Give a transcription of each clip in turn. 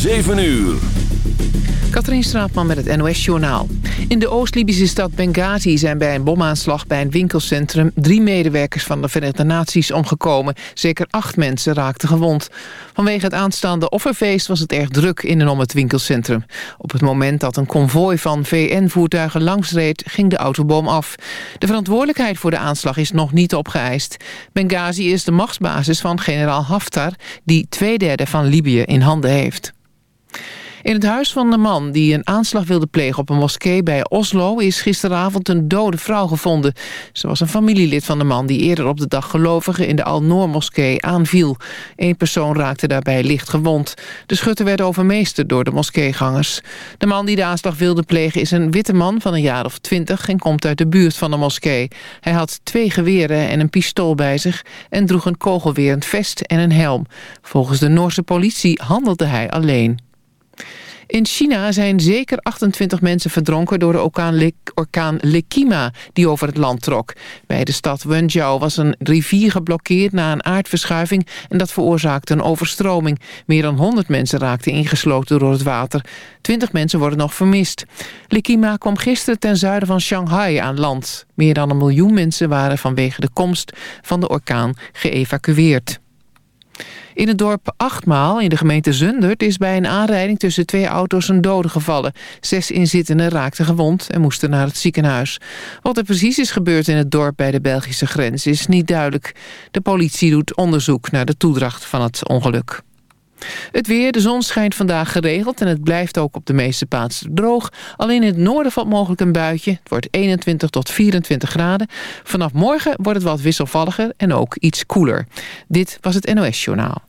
7 uur. Katrien Straatman met het NOS-journaal. In de Oost-Libische stad Benghazi zijn bij een bomaanslag bij een winkelcentrum... drie medewerkers van de Verenigde Naties omgekomen. Zeker acht mensen raakten gewond. Vanwege het aanstaande offerfeest was het erg druk in en om het winkelcentrum. Op het moment dat een konvooi van VN-voertuigen langsreed... ging de autobom af. De verantwoordelijkheid voor de aanslag is nog niet opgeëist. Benghazi is de machtsbasis van generaal Haftar... die twee derde van Libië in handen heeft. In het huis van de man die een aanslag wilde plegen op een moskee bij Oslo... is gisteravond een dode vrouw gevonden. Ze was een familielid van de man die eerder op de dag gelovigen... in de Al-Noor-moskee aanviel. Eén persoon raakte daarbij licht gewond. De schutter werd overmeesterd door de moskeegangers. De man die de aanslag wilde plegen is een witte man van een jaar of twintig... en komt uit de buurt van de moskee. Hij had twee geweren en een pistool bij zich... en droeg een kogelwerend vest en een helm. Volgens de Noorse politie handelde hij alleen. In China zijn zeker 28 mensen verdronken door de orkaan, orkaan Lekima die over het land trok. Bij de stad Wenzhou was een rivier geblokkeerd na een aardverschuiving en dat veroorzaakte een overstroming. Meer dan 100 mensen raakten ingesloten door het water. 20 mensen worden nog vermist. Lekima kwam gisteren ten zuiden van Shanghai aan land. Meer dan een miljoen mensen waren vanwege de komst van de orkaan geëvacueerd. In het dorp Achtmaal in de gemeente Zundert is bij een aanrijding tussen twee auto's een dode gevallen. Zes inzittenden raakten gewond en moesten naar het ziekenhuis. Wat er precies is gebeurd in het dorp bij de Belgische grens is niet duidelijk. De politie doet onderzoek naar de toedracht van het ongeluk. Het weer, de zon schijnt vandaag geregeld en het blijft ook op de meeste plaatsen droog. Alleen in het noorden valt mogelijk een buitje. Het wordt 21 tot 24 graden. Vanaf morgen wordt het wat wisselvalliger en ook iets koeler. Dit was het NOS Journaal.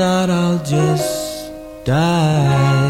not, I'll just die.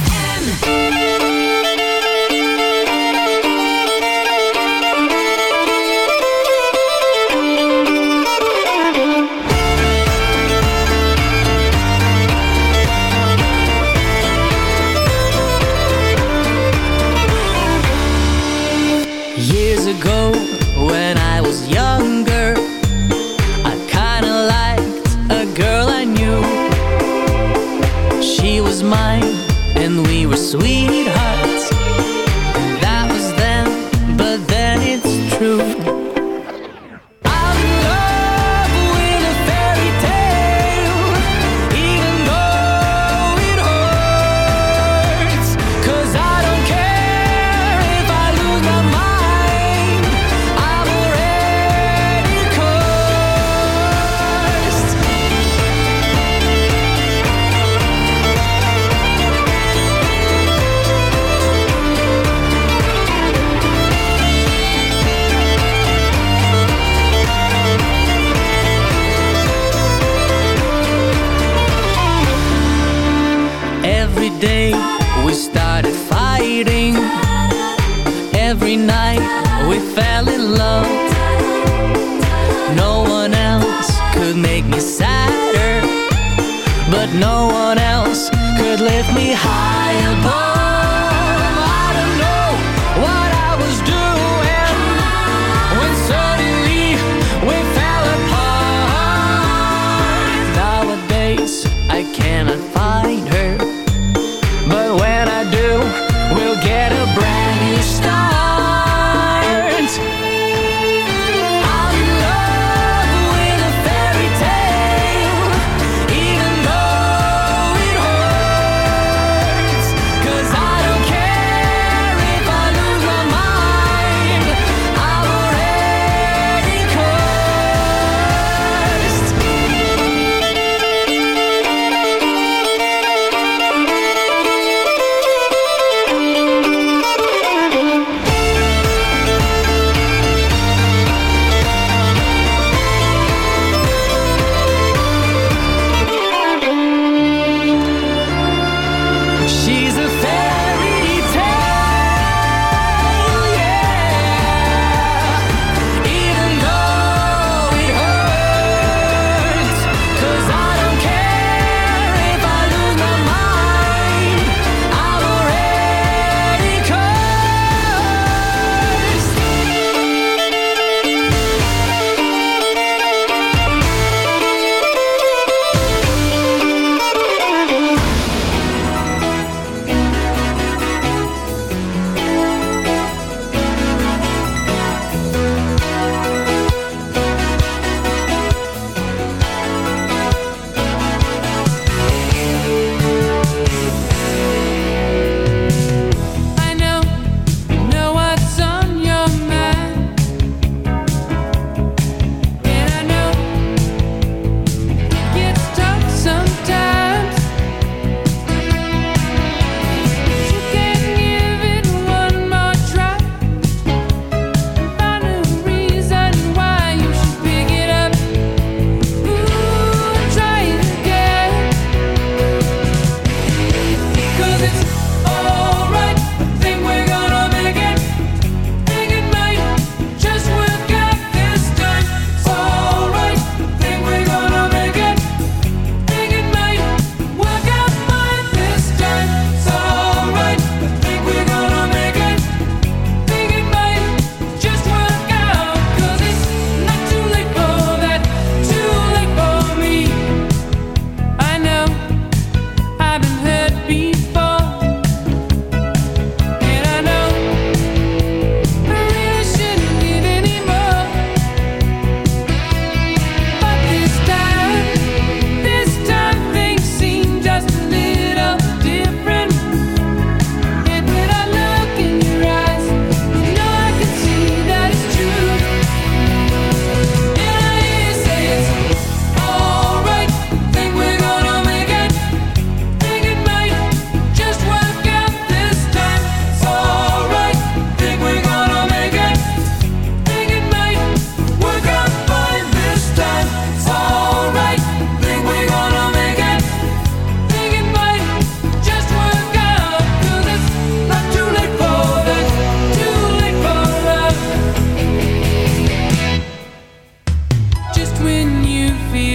Lift me high above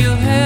you have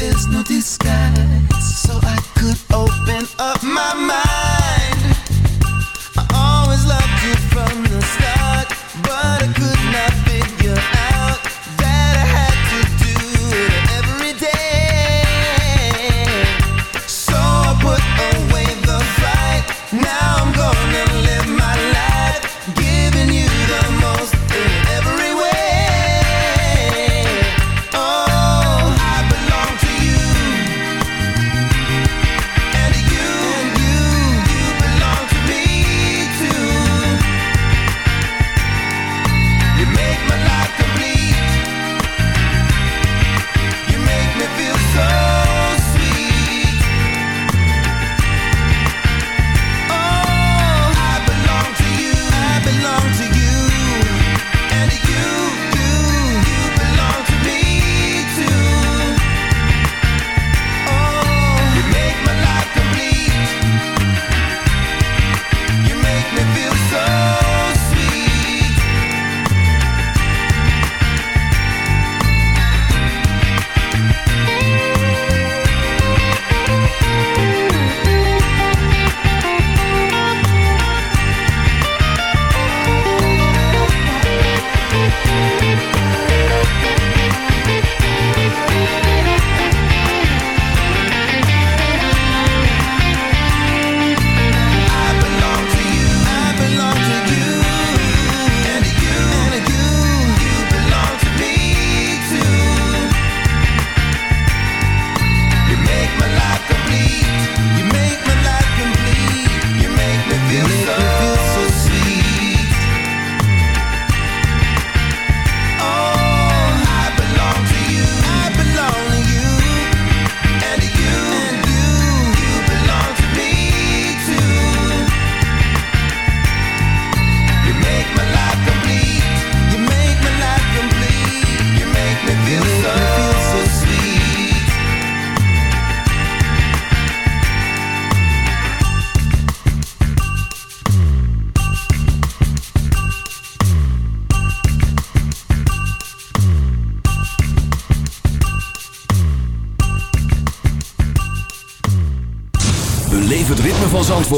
there's no disguise, so I could open up my mind.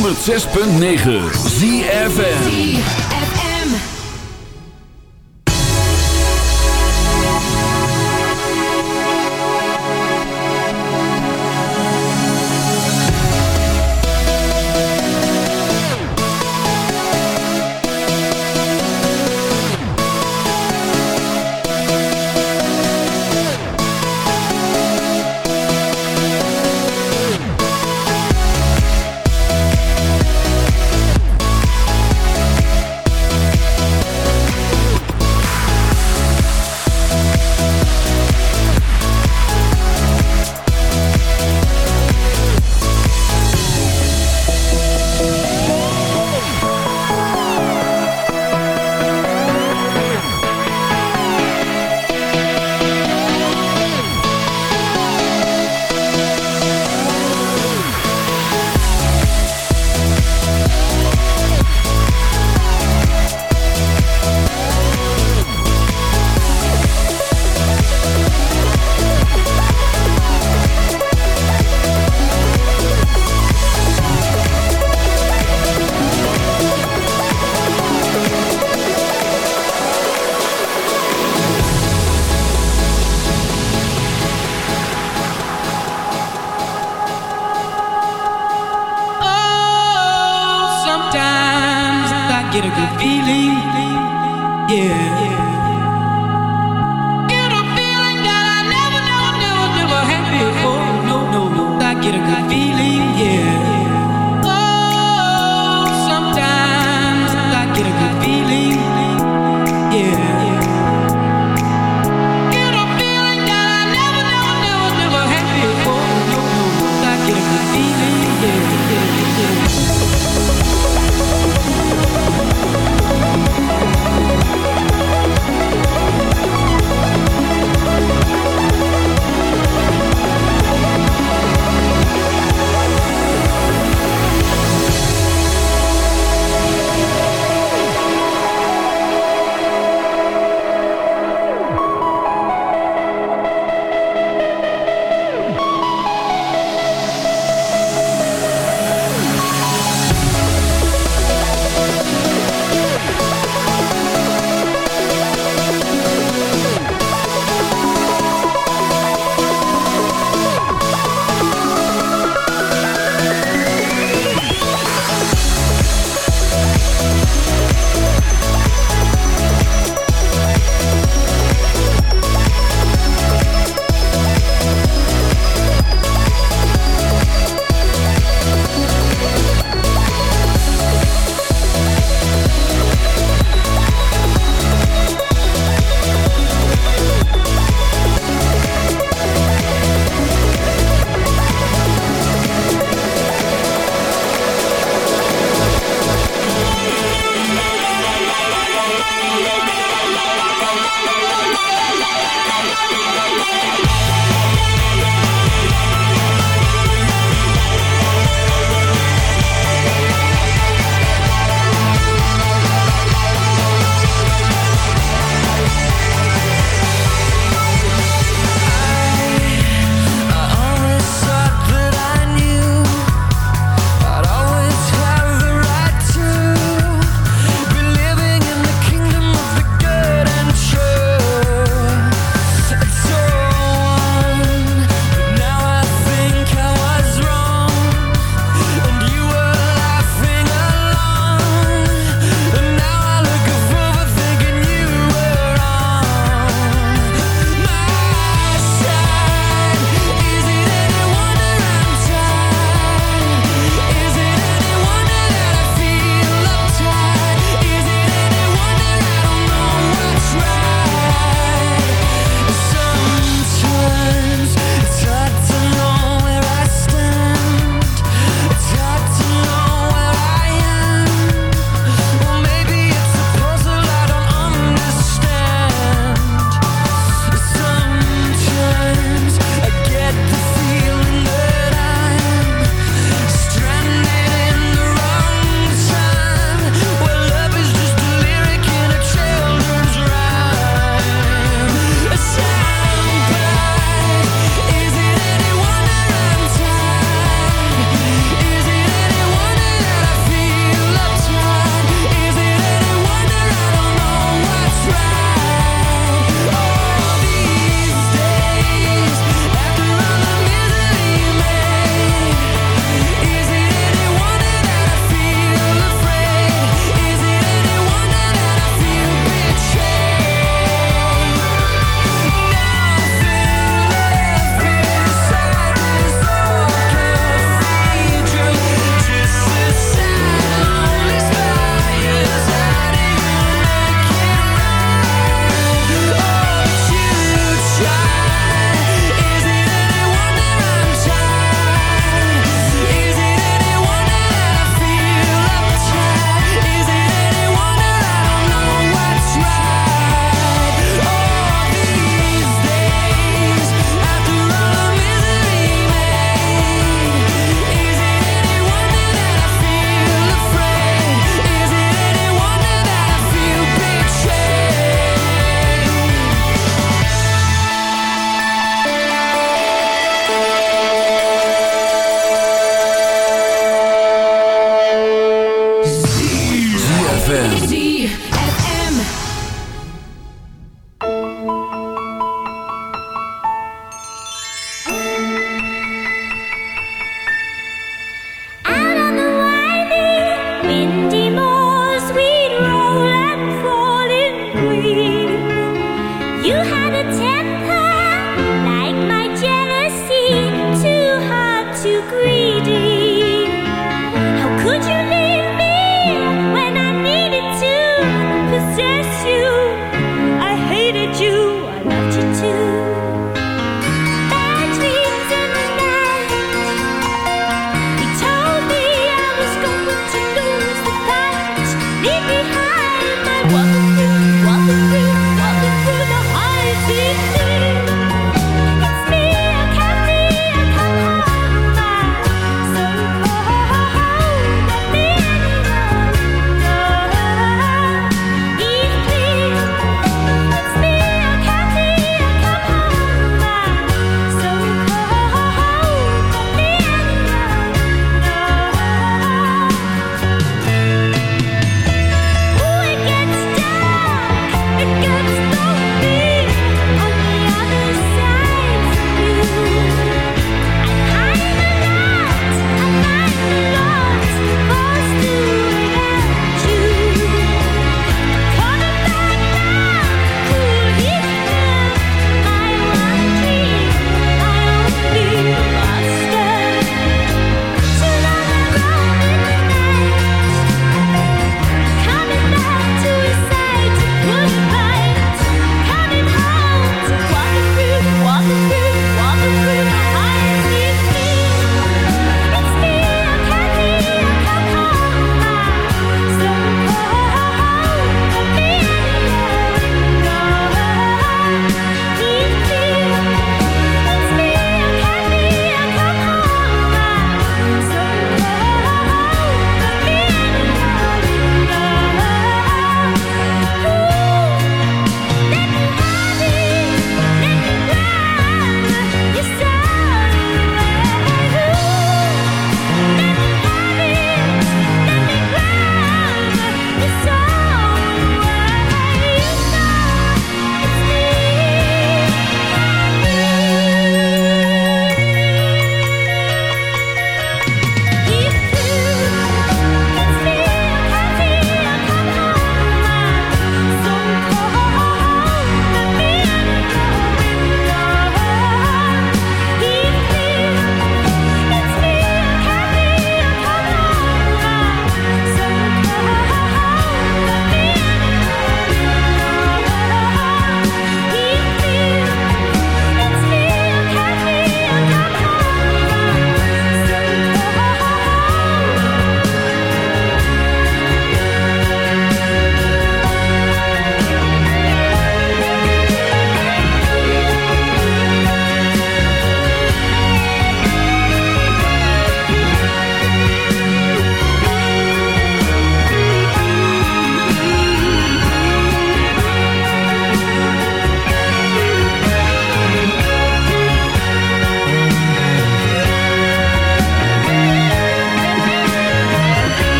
106.9 ZFM.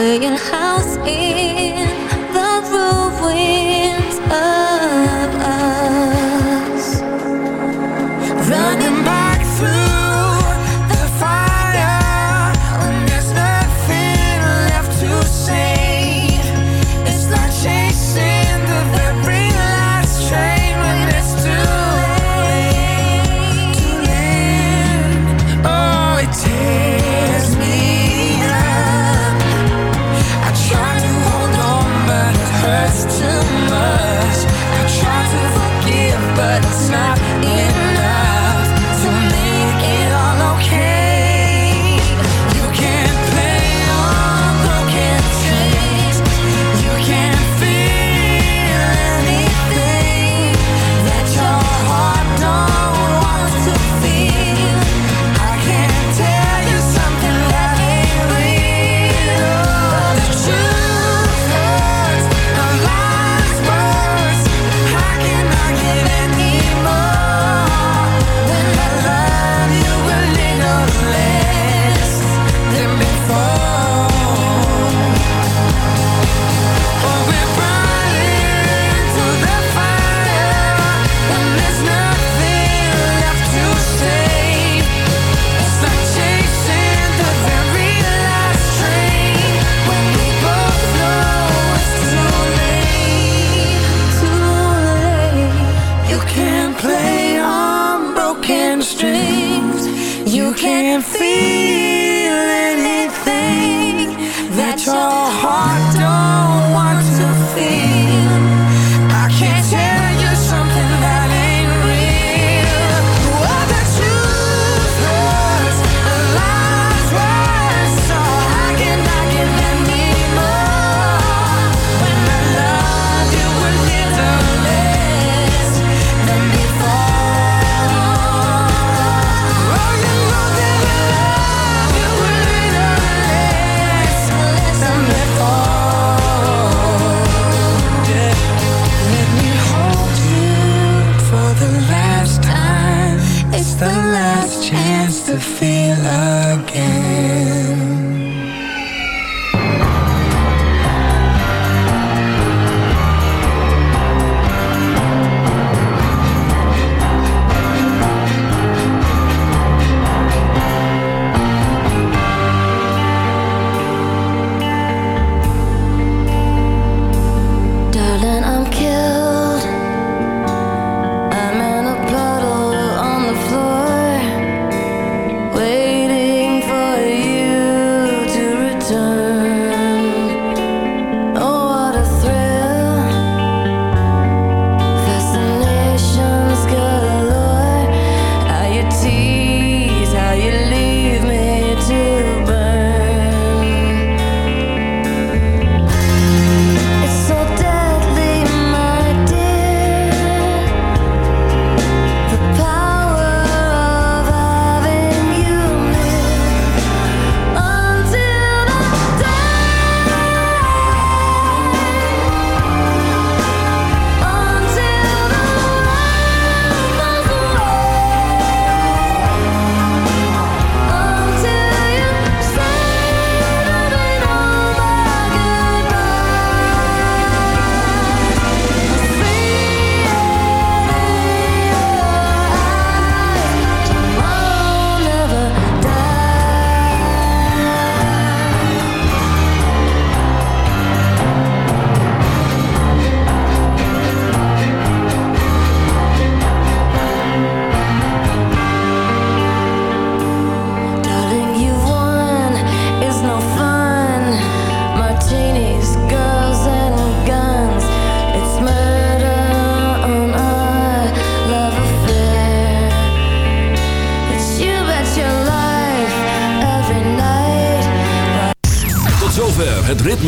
Playing.